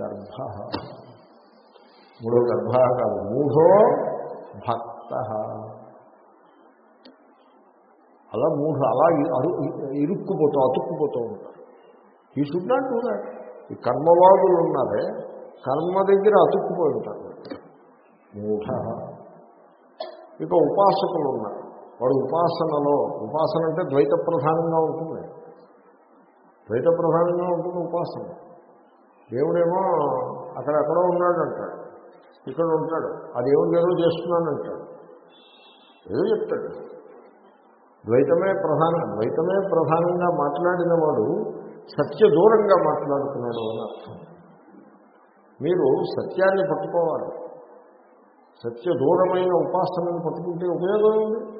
గర్భ. మూడో గర్భ కాదు మూఢో భక్త. అలా మూఢ అలా అరు ఇరుక్కుపోతూ అతుక్కుపోతూ ఉంటారు. ఈ షుడ్ నాట్ డూ దాట్ ఈ కర్మవాదులు ఉన్నారే కర్మ దగ్గర అతుక్కుపోయి ఉంటారు. మూఢ. ఇక ఉపాసకులు ఉన్నారు. వాడు ఉపాసనలో ఉపాసన అంటే ద్వైత ప్రధానంగా ఉంటుంది. ద్వైత ప్రధానంగా ఉంటుంది ఉపాసన. దేవుడేమో అక్కడెక్కడో ఉన్నాడు అంటాడు ఇక్కడ ఉంటాడు. ఆ దేవుడు ఏదో చేస్తున్నానంటాడు. ఏదో చెప్తాడు. ద్వైతమే ప్రధాన. ద్వైతమే ప్రధానంగా మాట్లాడిన వాడు సత్య దూరంగా మాట్లాడుతున్నాడు అని అర్థం. మీరు సత్యాన్ని పట్టుకోవాలి. సత్య దూరమైన ఉపాసనను పట్టుకుంటే ఉపయోగం ఉంది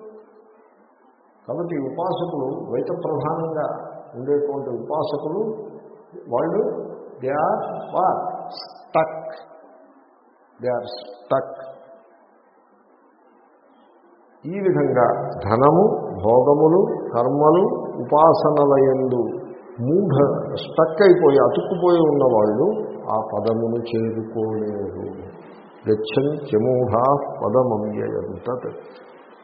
కాబట్టి ఉపాసకులు ద్వైత ప్రధానంగా ఉండేటువంటి ఉపాసకులు వాళ్ళు they are what? Stuck. They are stuck. ఈ విధంగా ధనము భోగములు కర్మలు ఉపాసనలయందు మూఢ స్టక్ అయిపోయి అతుక్కుపోయి ఉన్నవాళ్ళు ఆ పదమును చేరుకోలేరు గచ్చంత్యమూఢా పదమవ్యయంత.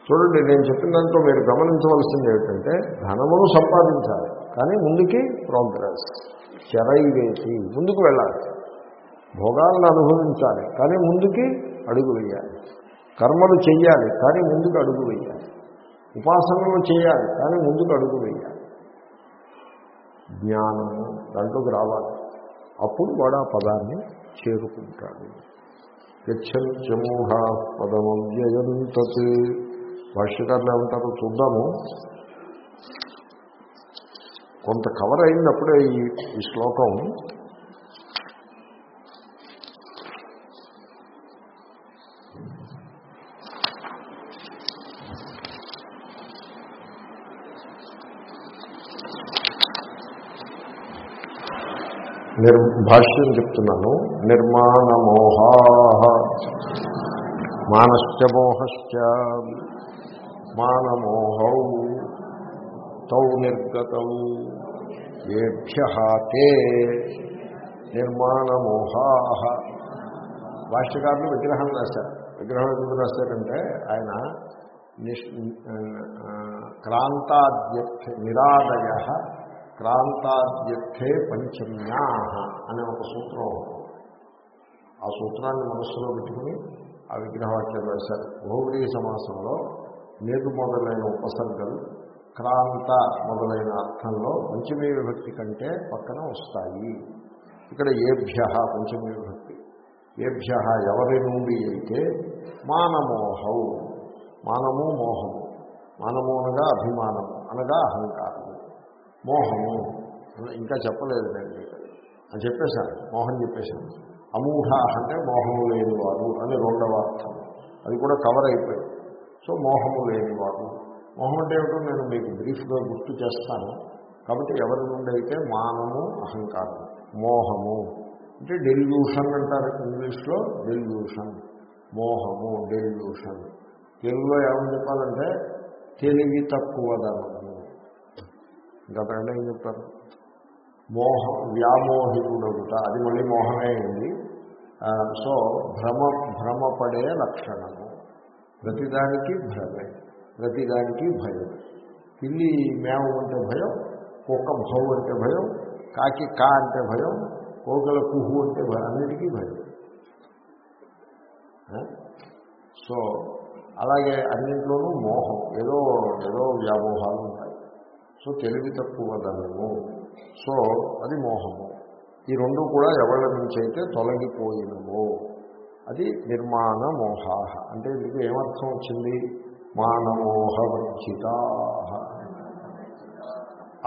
చూడండి నేను చెప్పిన దాంట్లో మీరు గమనించవలసింది ఏమిటంటే ధనమును సంపాదించాలి కానీ ముందుకి ప్రోగ్రెస్ చెరైవేసి ముందుకు వెళ్ళాలి. భోగాలను అనుభవించాలి కానీ ముందుకి అడుగు వేయాలి. కర్మలు చెయ్యాలి కానీ ముందుకు అడుగు వేయాలి. ఉపాసనలు చేయాలి కానీ ముందుకు అడుగు వేయాలి. జ్ఞానము దాంట్లోకి రావాలి. అప్పుడు వాడు ఆ పదాన్ని చేరుకుంటాడు. గచ్చంత్యమూఢా పదమవ్యయం తత్ భాష్యకారులు ఏమంటారు చూద్దాము. కొంత కవర్ అయినప్పుడే ఈ శ్లోకం నిర్ భాష్యం చెప్తున్నాను. నిర్మాణమోహా. మానశ్చ మోహశ్చ మానమోహౌ. తౌ నిర్గతౌ. ఏభ్య తే. నిర్మాణమోహా. భాష్యకారులు విగ్రహం రాశారు. విగ్రహం ఎందుకు రాశారంటే ఆయన నిష్ క్రాంతాద్యర్థ నిరాదయ క్రాంతాద్యర్థే పంచమ్యా అనే ఒక సూత్రం ఆ సూత్రాన్ని మనస్సులో పెట్టుకుని ఆ విగ్రహవాక్యం వేశారు బహువ్రీ సమాసంలో నేరు మొదలైన ఉపసర్గలు క్రాంత మొదలైన అర్థంలో పంచమీ విభక్తి కంటే పక్కన వస్తాయి. ఇక్కడ ఏభ్య పంచమీ విభక్తి. ఏభ్య ఎవరి నుండి అయితే మానమోహం. మానము మోహము. మానము అనగా అభిమానము అనగా అహంకారం. మోహము. ఇంకా చెప్పలేదు నేను మీకు అని చెప్పేశాను మోహం చెప్పేశాను అమూఢ అంటే మోహము లేనివారు అని రెండవ అర్థం అది కూడా కవర్ అయిపోయింది. సో మోహము లేనివారు మోహం అంటే ఏమిటో నేను మీకు బ్రీఫ్గా గుర్తు చేస్తాను. కాబట్టి ఎవరి నుండి అయితే మానము అహంకారం మోహము. అంటే డెల్యూషన్ అంటారు ఇంగ్లీష్లో డెల్యూషన్ మోహము డెల్యూషన్ తెలుగులో ఏమని చెప్పాలంటే తెలివి తక్కువదనము ఇంకంతకంటే ఏం చెప్తారు? మోహ వ్యామోహితుడగుట. అది మళ్ళీ మోహమే అయింది సో భ్రమ భ్రమపడే లక్షణము. ప్రతిదానికి భ్రమే ప్రతిదానికి భయం. పిల్లి మేము అంటే భయం కుక్క భౌ అంటే భయం కాకి కా అంటే భయం కోకల కుహు అంటే భయం అన్నిటికీ భయం. సో అలాగే అన్నింట్లోనూ మోహం. ఏదో ఏదో వ్యామోహాలు ఉంటాయి. సో తెలివి తక్కువ ధనము సో అది మోహము. ఈ రెండు కూడా ఎవరి నుంచి అయితే తొలగిపోయినము అది నిర్మాణ మోహా అంటే మీకు ఏమర్థం వచ్చింది? మానమోహవర్జితా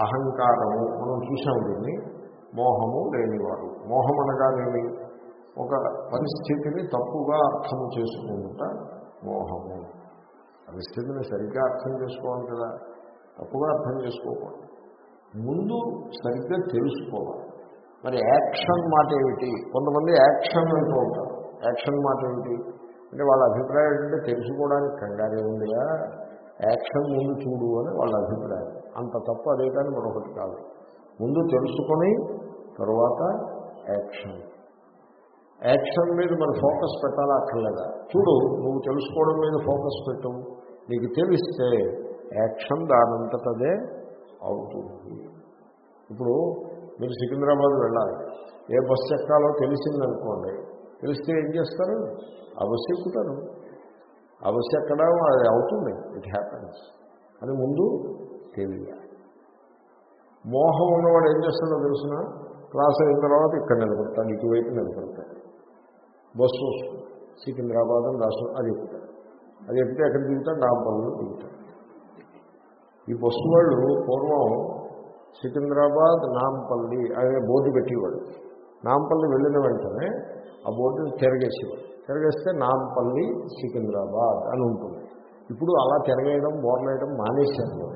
అహంకారము. మనం చూసాం దీన్ని. మోహము లేనివారు మోహం అనగానేమి? ఒక పరిస్థితిని తప్పుగా అర్థం చేసుకుంట మోహము. పరిస్థితిని సరిగ్గా అర్థం చేసుకోవాలి కదా. తప్పుగా అర్థం చేసుకోకూడదు. ముందు సరిగ్గా తెలుసుకోవాలి. మరి యాక్షన్ మాట ఏమిటి? కొంతమంది యాక్షన్ అంటూ ఉంటారు. యాక్షన్ మాట ఏమిటి? అంటే వాళ్ళ అభిప్రాయం ఏంటంటే తెలుసుకోవడానికి కంగారే ఉందిగా. యాక్షన్ ముందు చూడు అని వాళ్ళ అభిప్రాయం. అంత తప్ప అదే కానీ మరొకటి కాదు. ముందు తెలుసుకొని తరువాత యాక్షన్. యాక్షన్ మీద మరి ఫోకస్ పెట్టాలా అక్కర్లేదా? చూడు నువ్వు తెలుసుకోవడం మీద ఫోకస్ పెట్టు. నీకు తెలిస్తే యాక్షన్ దానంతటదే అవుతుంది. ఇప్పుడు మీరు సికింద్రాబాద్ వెళ్ళాలి. ఏ బస్సు ఎక్కాలో తెలిసిందనుకోండి తెలిస్తే ఏం చేస్తారు? ఆ బస్సు ఎక్కుతారు. ఆ బస్సు ఎక్కడం అది అవుతుంది. ఇట్ హ్యాపన్స్ అది ముందు తెలియాలి. మోహం ఉన్నవాడు ఏం చేస్తాడో తెలిసిన? క్లాస్ అయిన తర్వాత ఇక్కడ నిలబడతాడు ఇటువైపు నిలబడతాడు. బస్సు వస్తుంది. సికింద్రాబాద్ అని రాష్ట్రం అది ఎక్కుతాడు. అది ఎక్కితే ఎక్కడ దిగుతాడు నాంపల్లిలో దిగుతాడు. ఈ బస్సు వాళ్ళు పూర్వం సికింద్రాబాద్ నాంపల్లి అనే బోర్డు పెట్టేవాడు నాంపల్లి వెళ్ళిన వెంటనే ఆ బోర్డుని తిరగేసేవాడు తిరగేస్తే నాంపల్లి సికింద్రాబాద్ అని ఉంటుంది. ఇప్పుడు అలా తిరగేయడం బోర్లేయడం మానేశారు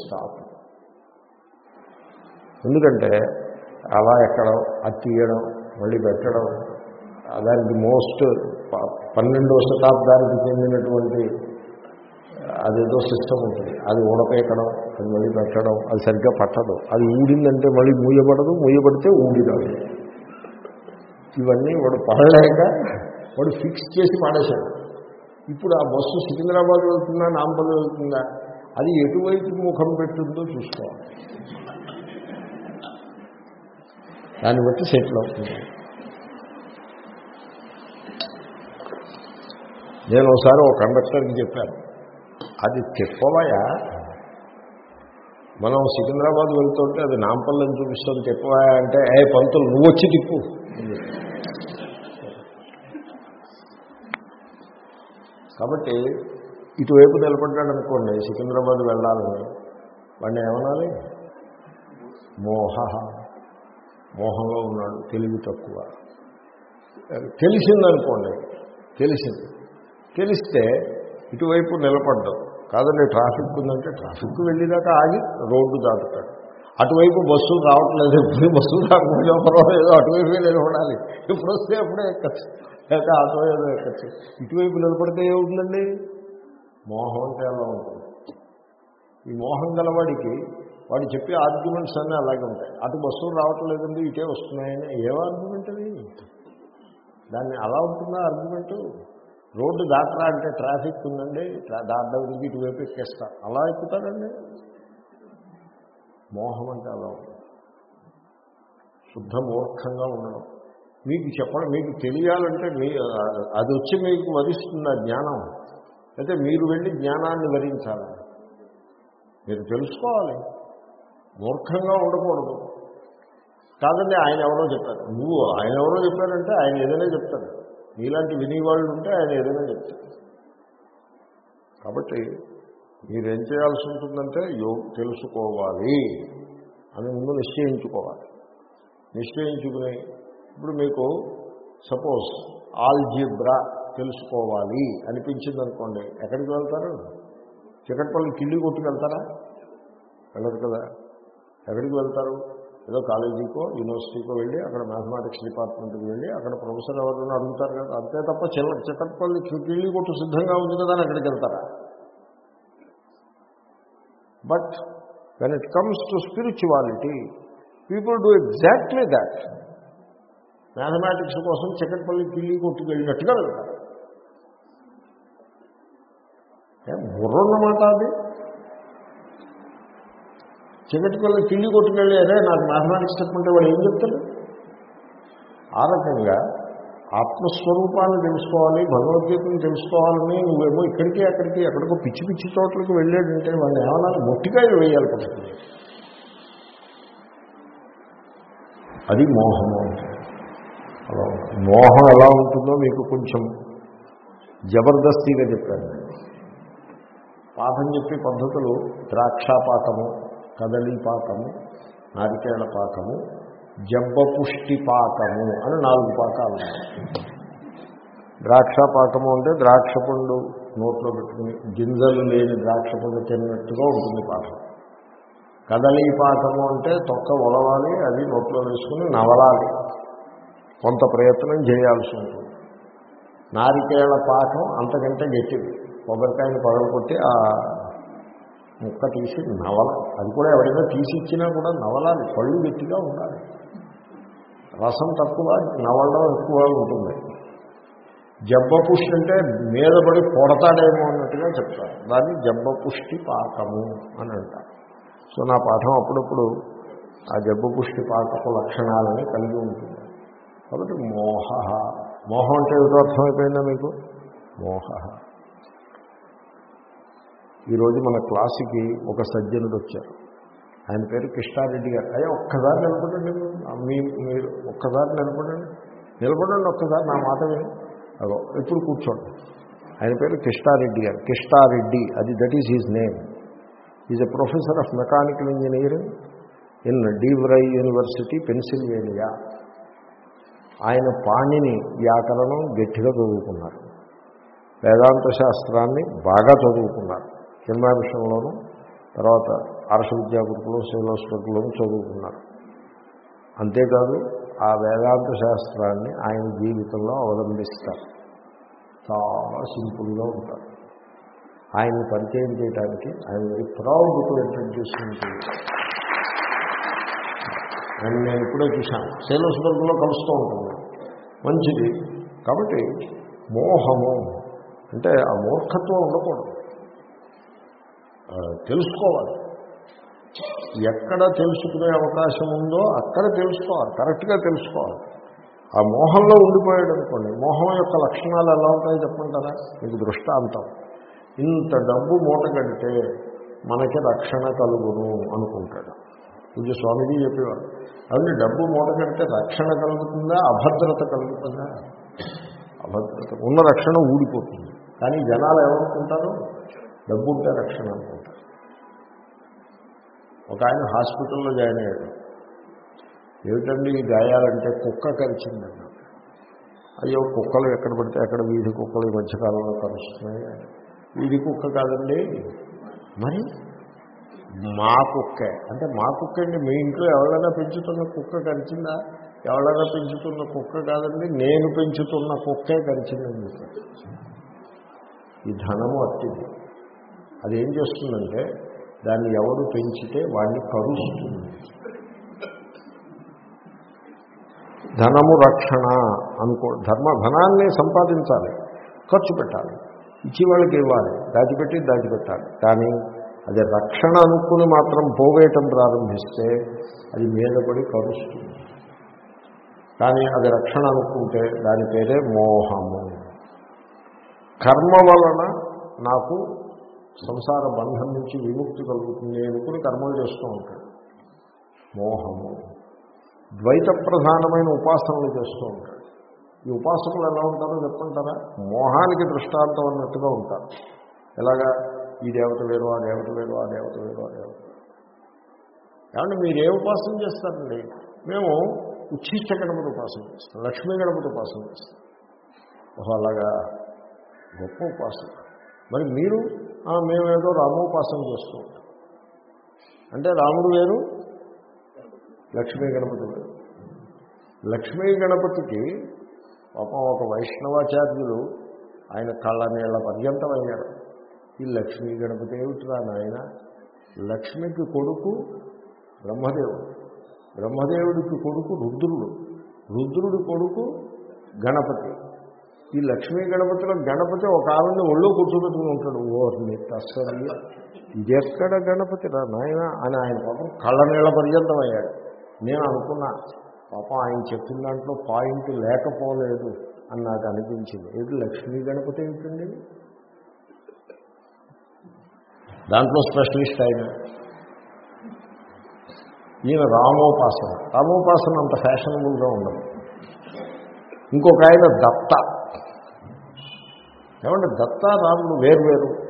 స్టాప్ ఎందుకంటే అలా ఎక్కడం అది తీయడం మళ్ళీ పెట్టడం దానికి మోస్ట్ పన్నెండో శతాబ్దానికి చెందినటువంటి అదేదో సిస్టమ్ ఉంటుంది. అది ఊడపేయడం అది మళ్ళీ పెట్టడం అది సరిగ్గా పట్టదు. అది ఊడిందంటే మళ్ళీ మూయబడదు మూయబడితే ఊడిరాదు. ఇవన్నీ వాడు పడలేక వాడు ఫిక్స్ చేసి మానేశాడు. ఇప్పుడు ఆ బస్సు సికింద్రాబాద్ వెళ్తుందా నాంపల్లి వెళ్తుందా? అది ఎటువైపు ముఖం పెట్టిందో చూసుకోవాలి. దాన్ని బట్టి సెటిల్ అవుతుంది. నేను ఒకసారి ఒక కండక్టర్కి చెప్పాను. అది తిప్పవయా మనం సికింద్రాబాద్ వెళ్తుంటే అది నాంపల్లని చూపిస్తుంది తిప్పవయా అంటే ఏ పంతులు నువ్వు వచ్చి తిప్పు. కాబట్టి ఇటువైపు నిలబడ్డాడు అనుకోండి సికింద్రాబాద్ వెళ్ళాలని. వాడిని ఏమనాలి? మోహ మోహంలో ఉన్నాడు తెలివి తక్కువ. తెలిసిందనుకోండి తెలిసింది. తెలిస్తే ఇటువైపు నిలబడ్డావు కాదండి ట్రాఫిక్ ఉందంటే ట్రాఫిక్ వెళ్ళేదాకా ఆగి రోడ్డు దాటుతాడు. అటువైపు బస్సులు రావట్లేదు ఎప్పుడు బస్సులు రాకుండా పర్వాలేదు అటువైపు నిలబడాలి. ఇప్పుడు వస్తే అప్పుడే ఎక్కచ్చు. లేక ఆటో ఏదో ఎక్కచ్చు. ఇటువైపు నిలబడితే ఏముందండి? మోహం అంటే అలా ఉంటుంది. ఈ మోహం గలవాడికి వాడు చెప్పే ఆర్గ్యుమెంట్స్ అన్నీ అలాగే ఉంటాయి. అటు బస్సులు రావట్లేదండి ఇటే వస్తున్నాయని. ఏ ఆర్గ్యుమెంట్ అది? దాన్ని అలా ఉంటుందా ఆర్గ్యుమెంటు? రోడ్డు దాటరా అంటే ట్రాఫిక్ ఉందండి దాటడానికి ఇటువైపు ఎక్కేస్తారు అలా ఎక్కుతారండి? మోహం అంటే అలా ఉంటుంది శుద్ధ మూర్ఖంగా ఉండడం. మీకు చెప్పడం మీకు తెలియాలంటే మీ అది వచ్చి మీకు వరిస్తుంది ఆ జ్ఞానం? అయితే మీరు వెళ్ళి జ్ఞానాన్ని వరించాలి. మీరు తెలుసుకోవాలి. మూర్ఖంగా ఉండకూడదు. కాదండి ఆయన ఎవరో చెప్పారు. నువ్వు ఆయన ఎవరో చెప్పారంటే ఆయన ఏదైనా చెప్తాడు. మీలాంటి వినేవాళ్ళు ఉంటే ఆయన ఏదైనా చెప్తారు. కాబట్టి మీరేం చేయాల్సి ఉంటుందంటే యో తెలుసుకోవాలి అని ముందు నిశ్చయించుకోవాలి. నిశ్చయించుకుని ఇప్పుడు మీకు సపోజ్ ఆల్జిబ్రా తెలుసుకోవాలి అనిపించింది అనుకోండి ఎక్కడికి వెళ్తారు? చికట్పల్లి కిల్లి కొట్టుకెళ్తారా? వెళ్ళదు కదా. ఎక్కడికి వెళ్తారు? ఏదో కాలేజీకో యూనివర్సిటీకో వెళ్ళి అక్కడ మ్యాథమెటిక్స్ డిపార్ట్మెంట్కి వెళ్ళి అక్కడ ప్రొఫెసర్ ఎవరైనా అడుగుతారు కదా అంతే తప్ప చిల్ల చిట్టపల్లి కిళ్ళి కొట్టు సిద్ధంగా ఉంది కదా అని అక్కడికి వెళ్తారా? But when it comes to spirituality people do exactly that mathematics కోసం చికట్పల్లి పిల్లి కొట్టుకు వెళ్ళినట్టుగా వెళ్తారు. బుర్రన్నమాట అది? చికటిపల్లి కిళ్ళి కొట్టుకెళ్ళి అదే నాకు మ్యాథమెటిక్స్ చెప్పుకుంటే వాడు ఏం చెప్తాడు ఆ రకంగా ఆత్మస్వరూపాన్ని తెలుసుకోవాలి భగవద్గీతను తెలుసుకోవాలని నువ్వేమో ఇక్కడికి అక్కడికి ఎక్కడికో పిచ్చి పిచ్చి చోట్లకి వెళ్ళాడంటే వాడిని ఏమన్నా మొట్టికాయలు వేయాలి కదా. అది మోహము. అలా మోహం ఎలా ఉంటుందో మీకు కొంచెం జబర్దస్తిగా చెప్పాను. పాఠం చెప్పే పద్ధతులు ద్రాక్షాపాతము కదలి పాకము నారికేళ పాకము జబ్బపుష్టి పాకము అని నాలుగు పాకాలు ద్రాక్ష పాకము అంటే ద్రాక్ష పండు నోట్లో పెట్టుకుని గింజలు లేని ద్రాక్ష పండు తిన్నట్టుగా ఉంటుంది పాకం. కదలి పాకము అంటే తొక్క ఒలవాలి అది నోట్లో వేసుకుని నవలాలి. కొంత ప్రయత్నం చేయాల్సి ఉంటుంది. నారికేళ పాకం అంతకంటే గట్టిది. కొబ్బరికాయని పగలకొట్టి ఆ ముక్క తీసి నవల. అది కూడా ఎవరైనా తీసిచ్చినా కూడా నవలాలి పళ్ళు గట్టిగా ఉండాలి. రసం తక్కువ నవలడం ఎక్కువ ఉంటుంది. జబ్బపుష్టి అంటే మీద పడి కొడతాడేమో అన్నట్టుగా చెప్తారు. దాన్ని జబ్బపుష్టి పాకము అని అంటారు. సో నా పాఠం అప్పుడప్పుడు ఆ జబ్బపుష్టి పాకపు లక్షణాలని కలిగి ఉంటుంది. కాబట్టి మోహ. మోహం అంటే ఏదో అర్థమైపోయిందా మీకు? మోహ. ఈరోజు మన క్లాసుకి ఒక సజ్జనుడు వచ్చారు. ఆయన పేరు కృష్ణారెడ్డి గారు. అయ్యా ఒక్కసారి నిలబడండి. మీ మీరు ఒక్కసారి నిలబడండి. నిలబడండి ఒక్కసారి నా మాట అదో ఇప్పుడు కూర్చోండి. ఆయన పేరు కృష్ణారెడ్డి గారు. కృష్ణారెడ్డి అది that is his name is a professor of mechanical engineering in డీవ్రై university Pennsylvania ఆయన పాణిని వ్యాకరణం గట్టిగా చదువుకున్నారు. వేదాంత శాస్త్రాన్ని బాగా చదువుకున్నారు. హిమాంశంలోను తర్వాత ఆర్ష విద్యాగురుకులు శైలోస్వకులను చదువుకున్నారు. అంతేకాదు ఆ వేదాంత శాస్త్రాన్ని ఆయన జీవితంలో అవలంబిస్తారు. చాలా సింపుల్గా ఉంటారు. ఆయన్ని పరిచయం చేయడానికి ఆయన వెరీ ప్రౌడ్ టు ఇంట్రడ్యూస్ ఆయన నేను ఇప్పుడే చూశాను. శైలస్వర్గంలో కలుస్తూ ఉంటుంది మంచిది. కాబట్టి మోహము అంటే ఆ మూర్ఖత్వం ఉండకూడదు. తెలుసుకోవాలి. ఎక్కడ తెలుసుకునే అవకాశం ఉందో అక్కడ తెలుసుకోవాలి కరెక్ట్గా తెలుసుకోవాలి. ఆ మోహంలో ఉండిపోయాడు అనుకోండి మోహం యొక్క లక్షణాలు ఎలా ఉంటాయో చెప్పంటారా మీకు దృష్టాంతం. ఇంత డబ్బు మూట కడితే మనకి రక్షణ కలుగును అనుకుంటాడు. పూజ స్వామిజీ చెప్పేవారు అది డబ్బు మూట కడితే రక్షణ కలుగుతుందా అభద్రత కలుగుతుందా? అభద్రత ఉన్న రక్షణ ఊడిపోతుంది. కానీ జనాలు ఏమనుకుంటారు? డబ్బు ఉంటే రక్షణ అనుకుంటారు. ఒక ఆయన హాస్పిటల్లో జాయిన్ అయ్యాడు. ఏమిటండి ఈ గాయాలంటే కుక్క కరిచిందన్న అయ్యో కుక్కలు ఎక్కడ పడితే అక్కడ వీధి కుక్కలు ఈ మధ్యకాలంలో కరుస్తున్నాయి. వీధి కుక్క కాదండి. మరి? మా కుక్కే. అంటే మా కుక్క అండి మీ ఇంట్లో ఎవరైనా పెంచుతున్న కుక్క కరిచిందా? ఎవరైనా పెంచుతున్న కుక్క కాదండి. నేను పెంచుతున్న కుక్కే కరిచిందండి. ఈ ధనము అట్టిది. అది ఏం చేస్తుందంటే దాన్ని ఎవరు పెంచితే వాడిని కరుస్తుంది. ధనము రక్షణ అనుకో ధర్మ ధనాన్ని సంపాదించాలి ఖర్చు పెట్టాలి ఇచ్చి వాళ్ళకి ఇవ్వాలి దాచిపెట్టి దాచిపెట్టాలి. కానీ అది రక్షణ అనుకుని మాత్రం పోవేయటం ప్రారంభిస్తే అది మీద పడి కరుస్తుంది. కానీ అది రక్షణ అనుకుంటే దాని పేరే మోహము. కర్మ వలన నాకు సంసార బంధం నుంచి విముక్తి కలుగుతుంది అనుకుని కర్మలు చేస్తూ ఉంటాడు. మోహము. ద్వైత ప్రధానమైన ఉపాసనలు చేస్తూ ఉంటాడు. ఈ ఉపాసకులు ఎలా ఉంటారో చెప్పుకుంటారా మోహానికి దృష్టాంతం అన్నట్టుగా ఉంటారు. ఎలాగా? ఈ దేవత వేరు ఆ దేవత వేరు ఆ దేవత వేరు ఆ దేవత కాబట్టి ఏమంటే మీరు ఏ ఉపాసన చేస్తారండి? మేము ఉచ్ఛిష్ట గణపతి ఉపాసన చేస్తాం లక్ష్మీ గణపతి ఉపాసన చేస్తాం. ఓహో అలాగా? గొప్ప ఉపాసన. మరి మీరు మేమేదో రామోపాసన చేస్తూ ఉంటాం. అంటే రాముడు వేరు లక్ష్మీ గణపతి వేరు. లక్ష్మీ గణపతికి పాపం ఒక వైష్ణవాచార్యులు ఆయన కళ్ళ నీళ్ళ పర్యంతం అయ్యారు. ఈ లక్ష్మీ గణపతి ఏమిటిరా నాయన? లక్ష్మికి కొడుకు బ్రహ్మదేవుడు. బ్రహ్మదేవుడికి కొడుకు రుద్రుడు. రుద్రుడి కొడుకు గణపతి. ఈ లక్ష్మీ గణపతిలో గణపతి ఒక ఆవిడని ఒళ్ళో కూర్చోబెట్టుకుని ఉంటాడు. ఓ అసలు ఇది ఎక్కడ గణపతి రా నాయన అని ఆయన పాపం కళ్ళ నీళ్ళ పర్యంతం అయ్యాడు. నేను అనుకున్నా పాపం ఆయన చెప్పిన దాంట్లో పాయింట్ లేకపోలేదు అని నాకు అనిపించింది. ఏది లక్ష్మీ గణపతి ఏంటండి? దాంట్లో స్పెషలిస్ట్ ఆయన. ఈయన రామోపాసన. రామోపాసన అంత ఫ్యాషనబుల్గా ఉండదు. ఇంకొక ఆయన దత్త. ఏమంటే దత్త రాములు వేరు.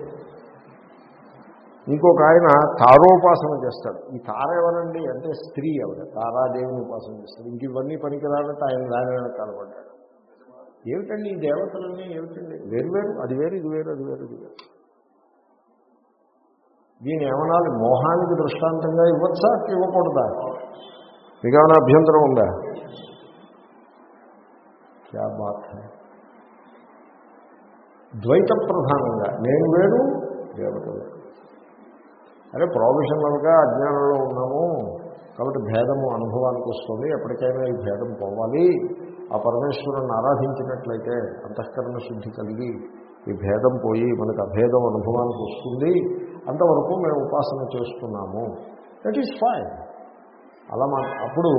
ఇంకొక ఆయన తారోపాసన చేస్తాడు. ఈ తార ఎవరండి? అంటే స్త్రీ ఎవరు? తారాదేవిని ఉపాసన చేస్తాడు. ఇంక ఇవన్నీ పనికిరాడంటే ఆయన దాని వెనక కనపడ్డాడు ఏమిటండి ఈ దేవతలన్నీ? ఏమిటండి? వేరు వేరు. అది వేరు ఇది వేరు అది వేరు ఇది వేరు. దీని ఏమనాలి? మోహానికి దృష్టాంతంగా ఇవ్వచ్చా? ఇవ్వకూడదా? మీకేమైనా ఏమైనా అభ్యంతరం ఉందా? క్యా బాత్ హై? ద్వైత ప్రధానంగా నేను వేరు దేవత వేరు అరే ప్రొఫెషనల్గా అజ్ఞానంలో ఉన్నాము కాబట్టి భేదము అనుభవానికి వస్తుంది. ఎప్పటికైనా ఈ భేదం పోవాలి. ఆ పరమేశ్వరుని ఆరాధించినట్లయితే అంతఃకరణ శుద్ధి కలిగి ఈ భేదం పోయి మనకు అభేదం అనుభవానికి వస్తుంది. అంతవరకు మేము ఉపాసన చేస్తున్నాము. దట్ ఈస్ ఫైన్ అలా మా అప్పుడు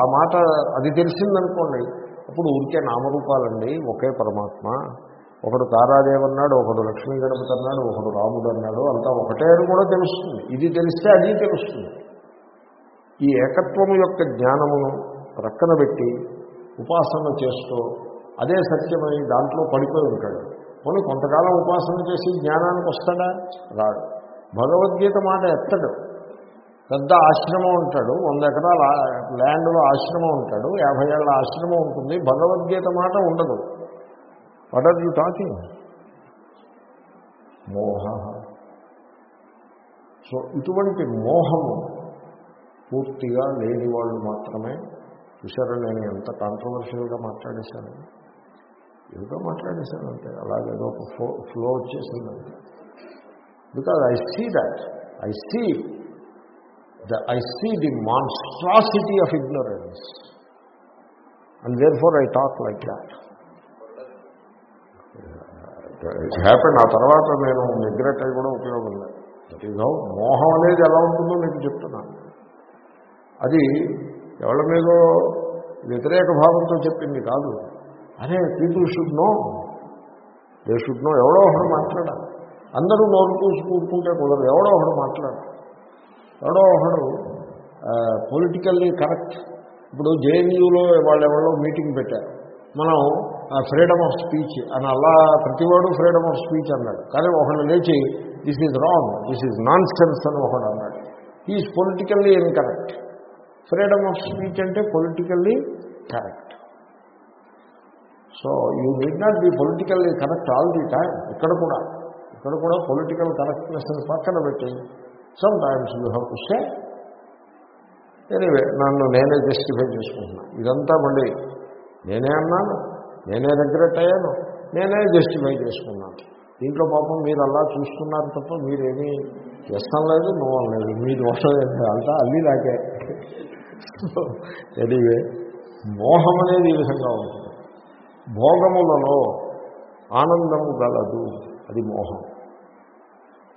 ఆ మాట అది తెలిసిందనుకోండి. అప్పుడు ఊరికే నామరూపాలండి ఒకే పరమాత్మ. ఒకడు తారాదేవి అన్నాడు ఒకడు లక్ష్మీ గణపతి అన్నాడు ఒకడు రాముడు అన్నాడు అంతా ఒకటే అని కూడా తెలుస్తుంది. ఇది తెలిస్తే అది తెలుస్తుంది. ఈ ఏకత్వము యొక్క జ్ఞానమును ప్రక్కన పెట్టి ఉపాసన చేస్తూ అదే సత్యమై దాంట్లో పడిపోయి ఉంటాడు. పోనీ కొంతకాలం ఉపాసన చేసి జ్ఞానానికి వస్తాడా? రాడు. భగవద్గీత మాట ఎత్తడు. పెద్ద ఆశ్రమం ఉంటాడు. వంద ఎకరాల ల్యాండ్లో ఆశ్రమం ఉంటాడు. యాభై ఏళ్ళ ఆశ్రమం ఉంటుంది. భగవద్గీత మాట ఉండదు. వాట్ ఆర్ యూ టాకింగ్ మోహ సో ఇటువంటి మోహము పూర్తిగా లేని వాళ్ళు మాత్రమే చూసారా నేను ఎంత కాంట్రవర్షియల్గా మాట్లాడేశాను ఏదో మాట్లాడేశాను అంతే. అలాగేదో ఒక flow flow వచ్చేసిందంటే because I see that I see the I see the monstrosity of ignorance and therefore I talk like that it happen ఆ తర్వాత నేను నిగ్రెట్ అయి కూడా ఉపయోగం లేదు. దట్ ఈజ్ హౌ మోహం అనేది ఎలా ఉంటుందో మీకు చెప్తున్నాను అది ఎవరి మీదో వ్యతిరేక భావంతో చెప్పింది కాదు. అరే people should know they should know ఎవడో ఒకడు మాట్లాడాలి. అందరూ నోరు చూసి కూడుకుంటే కుదరదు. ఎవడో ఒకడు మాట్లాడాలి. ఎవడో ఒకడు పొలిటికల్లీ కరెక్ట్ ఇప్పుడు జేఎన్యూలో వాళ్ళు ఎవరో మీటింగ్ పెట్టారు. మనం ఫ్రీడమ్ ఆఫ్ స్పీచ్ అని అలా ప్రతివాడు ఫ్రీడమ్ ఆఫ్ స్పీచ్ అన్నాడు. కానీ ఒకడు లేచి this is wrong this is nonsense అని ఒకడు అన్నాడు. Is politically incorrect freedom of speech అంటే politically correct so you need not be politically correct all the time ఇక్కడ కూడా ఇక్కడ కూడా పొలిటికల్ కరెక్ట్నెస్ పక్కన పెట్టి sometimes you have to say anyway నన్ను నేనే జస్టిఫై చేసుకుంటున్నాను ఇదంతా మళ్ళీ నేనే అన్నాను. నేనే రిగ్రెట్ అయ్యాను. నేనే జస్టిఫై చేసుకున్నాను. దీంట్లో పాపం మీరు అలా చూస్తున్నారు తప్ప మీరేమీ చేస్తాం లేదు నువ్వు లేదు మీ దోషం అంతా అల్లి దాకే ఎనీవే మోహం అనేది ఈ విధంగా ఉంటుంది. భోగములలో ఆనందము గలదు. అది మోహం.